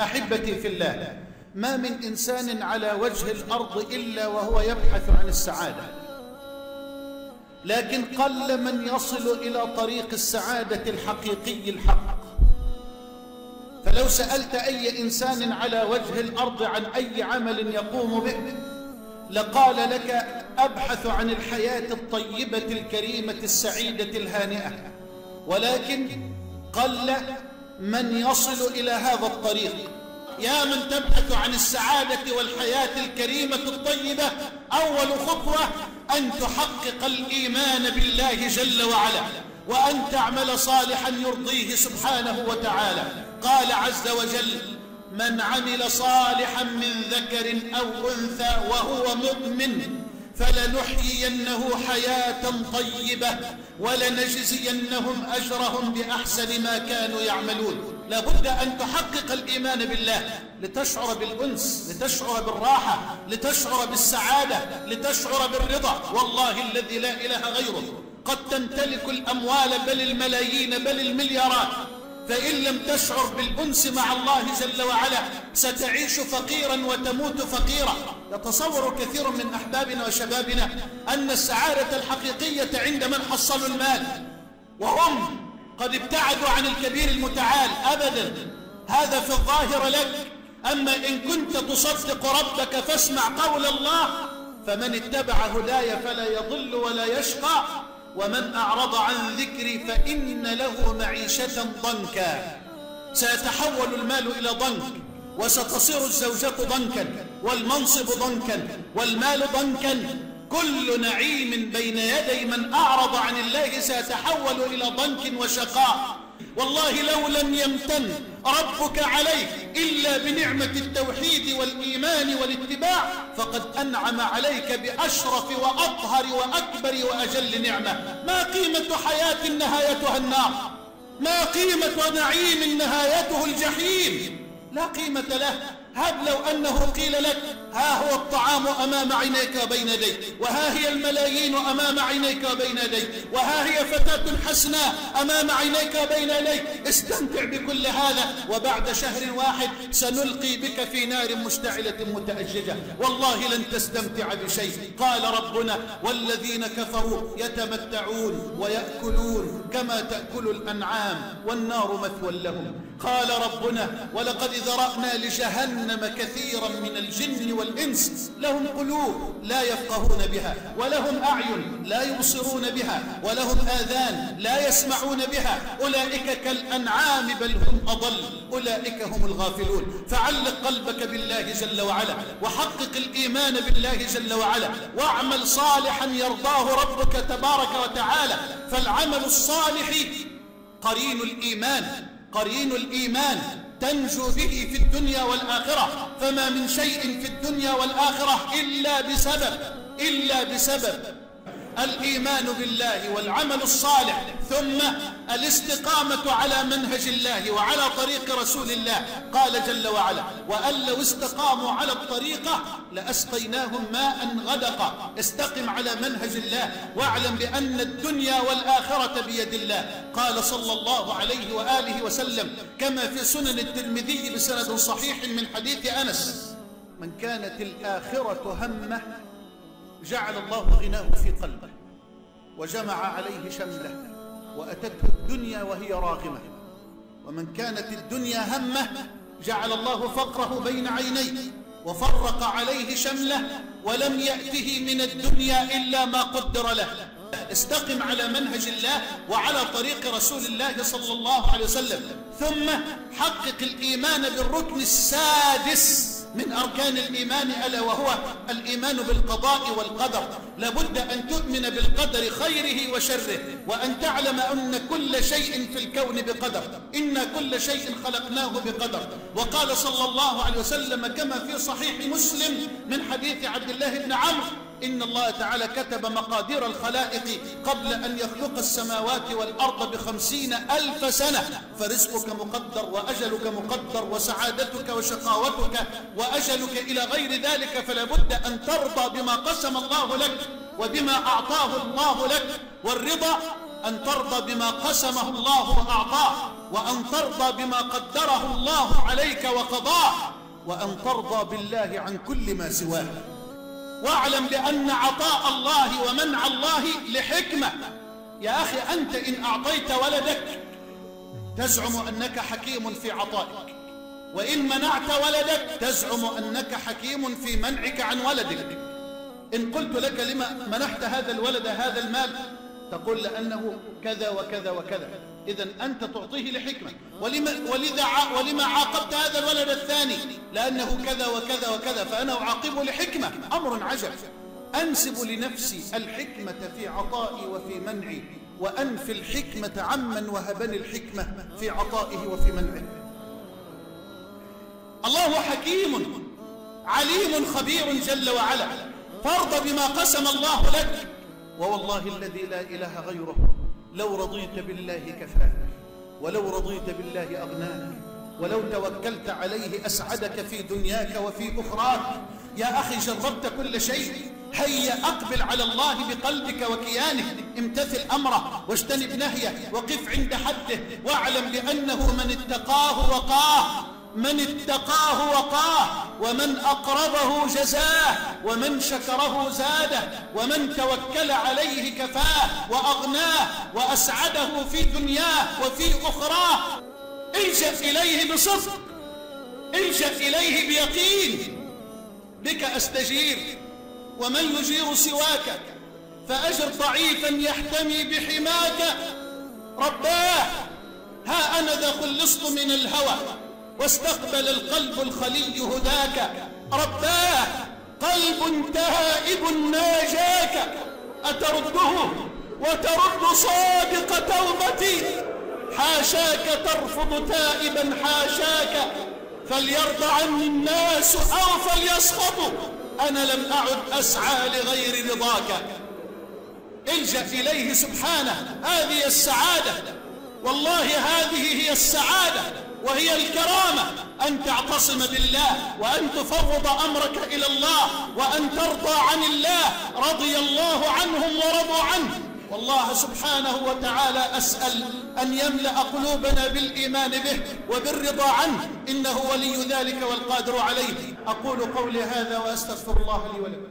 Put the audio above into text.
أحبتي في الله ما من إنسان على وجه الأرض إلا وهو يبحث عن السعادة. لكن قل من يصل إلى طريق السعادة الحقيقي الحق. فلو سألت أي إنسان على وجه الأرض عن أي عمل يقوم به لقال لك أبحث عن الحياة الطيبة الكريمة السعيدة الهانئة. ولكن قل من يصل إلى هذا الطريق. يا من تبحث عن السعادة والحياة الكريمة الطيبة أول خطوة أن تحقق الإيمان بالله جل وعلا وأن تعمل صالحا يرضيه سبحانه وتعالى. قال عز وجل من عمل صالحا من ذكر أو أنثى وهو مؤمن فلنحيينه حياة طيبة ولنجزينهم أجرهم بأحسن ما كانوا يعملون. لابد أن تحقق الإيمان بالله لتشعر بالأنس لتشعر بالراحة لتشعر بالسعادة لتشعر بالرضا. والله الذي لا إله غيره. قد تمتلك الأموال بل الملايين بل المليارات. فإن لم تشعر بالأنس مع الله جل وعلا ستعيش فقيرا وتموت فقيرا. يتصور كثير من أحبابنا وشبابنا أن السعادة الحقيقية عند من حصلوا المال وهم قد ابتعدوا عن الكبير المتعال أبدا. هذا في الظاهر لك. أما إن كنت تصدق ربك فاسمع قول الله فمن اتبع هداي فلا يضل ولا يشقى. ومن أعرض عن ذكري فإن له معيشة ضنكا. سيتحول المال إلى ضنك وستصير الزوجة ضنكا. والمنصب ضنكا والمال ضنكا. كل نعيم بين يدي من أعرض عن الله سيتحول إلى ضنك وشقاء. والله لو لم يمتن ربك عليك إلا بنعمة التوحيد والإيمان والاتباع فقد أنعم عليك بأشرف وأطهر وأكبر وأجل نعمة. ما قيمة حياة نهايتها النار؟ ما قيمة نعيم نهايته الجحيم؟ لا قيمة له. هب لو أنه قيل لك ها هو الطعام أمام عينيك وبين يديك وها هي الملايين أمام عينيك وبين يديك وها هي فتاة حسناء أمام عينيك وبين يديك. استمتع بكل هذا وبعد شهر واحد سنلقي بك في نار مشتعلة متأججة. والله لن تستمتع بشيء. قال ربنا والذين كفروا يتمتعون ويأكلون كما تأكل الأنعام والنار مثوى لهم. قال ربنا ولقد ذرأنا لجهنم كثيرا من الجن والإنس لهم قلوب لا يفقهون بها ولهم أعين لا يبصرون بها ولهم آذان لا يسمعون بها أولئك كالأنعام بل هم أضل أولئك هم الغافلون. فعلق قلبك بالله جل وعلا وحقق الإيمان بالله جل وعلا واعمل صالحا يرضاه ربك تبارك وتعالى. فالعمل الصالح قرين الإيمان قرين الإيمان تنجو به في الدنيا والآخرة. فما من شيء في الدنيا والآخرة إلا بسبب إلا بسبب الإيمان بالله والعمل الصالح. ثم الاستقامة على منهج الله وعلى طريق رسول الله. قال جل وعلا وأن لو استقاموا على الطريقة لأسقيناهم ماء غدقا. استقم على منهج الله واعلم بأن الدنيا والآخرة بيد الله. قال صلى الله عليه وآله وسلم كما في سنن الترمذي بسند صحيح من حديث أنس من كانت الآخرة همة جعل الله غناه في قلبه وجمع عليه شمله. وأتته الدنيا وهي راغمة. ومن كانت الدنيا همة جعل الله فقره بين عينيه وفرق عليه شمله ولم يأته من الدنيا إلا ما قدر له. استقم على منهج الله وعلى طريق رسول الله صلى الله عليه وسلم. ثم حقق الإيمان بالركن السادس. من أركان الإيمان ألا وهو الإيمان بالقضاء والقدر. لابد أن تؤمن بالقدر خيره وشره وأن تعلم أن كل شيء في الكون بقدر. إن كل شيء خلقناه بقدر. وقال صلى الله عليه وسلم كما في صحيح مسلم من حديث عبد الله بن عمرو إن الله تعالى كتب مقادير الخلائق قبل أن يخلق السماوات والأرض بخمسين ألف سنة. فرزقك مقدر وأجلك مقدر وسعادتك وشقاوتك وأجلك إلى غير ذلك فلا بد أن ترضى بما قسم الله لك وبما أعطاه الله لك. والرضا أن ترضى بما قسمه الله وأعطاه. وأن ترضى بما قدره الله عليك وقضاه. وأن ترضى بالله عن كل ما سواه. واعلم بأن عطاء الله ومنع الله لحكمة. يا أخي أنت إن أعطيت ولدك تزعم أنك حكيم في عطائك. وإن منعت ولدك تزعم أنك حكيم في منعك عن ولدك. إن قلت لك لما منحت هذا الولد هذا المال تقول لأنه كذا وكذا وكذا. إذا أنت تعطيه لحكمة. ولما, ولذا ولما عاقبت هذا الولد الثاني لأنه كذا وكذا وكذا فأنا أعاقبه لحكمة. أمر عجب. أنسب لنفسي الحكمة في عطائي وفي منعي وأنفي الحكمة عمن وهبني الحكمة في عطائه وفي منعه. الله حكيم عليم خبير جل وعلا. فارض بما قسم الله لك ووالله الذي لا إله غيره. لو رضيت بالله كفاك ولو رضيت بالله أغناك ولو توكلت عليه أسعدك في دنياك وفي أخراك. يا أخي جربت كل شيء هيا أقبل على الله بقلبك وكيانه امتثل أمره واجتنب نهيه وقف عند حده واعلم بأنه من اتقاه وقاه. من اتقاه وقاه ومن أقربه جزاه ومن شكره زاده ومن توكل عليه كفاه وأغناه وأسعده في دنياه وفي أخراه. الجأ إليه بصدق الجأ إليه بيقين. بك أستجير ومن يجير سواك فأجر ضعيفا يحتمي بحماك. رباه ها أنا ذا خلصت من الهوى. واستقبل القلب الخلي هداك. رباه قلب تائب ناجاك. أترده وترد صادق توبتي. حاشاك ترفض تائبا حاشاك. فليرضى عني الناس أو فليسخطوا أنا لم أعد أسعى لغير رضاك. الجأ إليه سبحانه. هذه السعادة. والله هذه هي السعادة. وهي الكرامة أن تعتصم بالله وأن تفوض أمرك إلى الله وأن ترضى عن الله رضي الله عنهم ورضوا عنه. والله سبحانه وتعالى أسأل أن يملأ قلوبنا بالإيمان به وبالرضا عنه. إنه ولي ذلك والقادر عليه. أقول قولي هذا وأستغفر الله لي ولكم.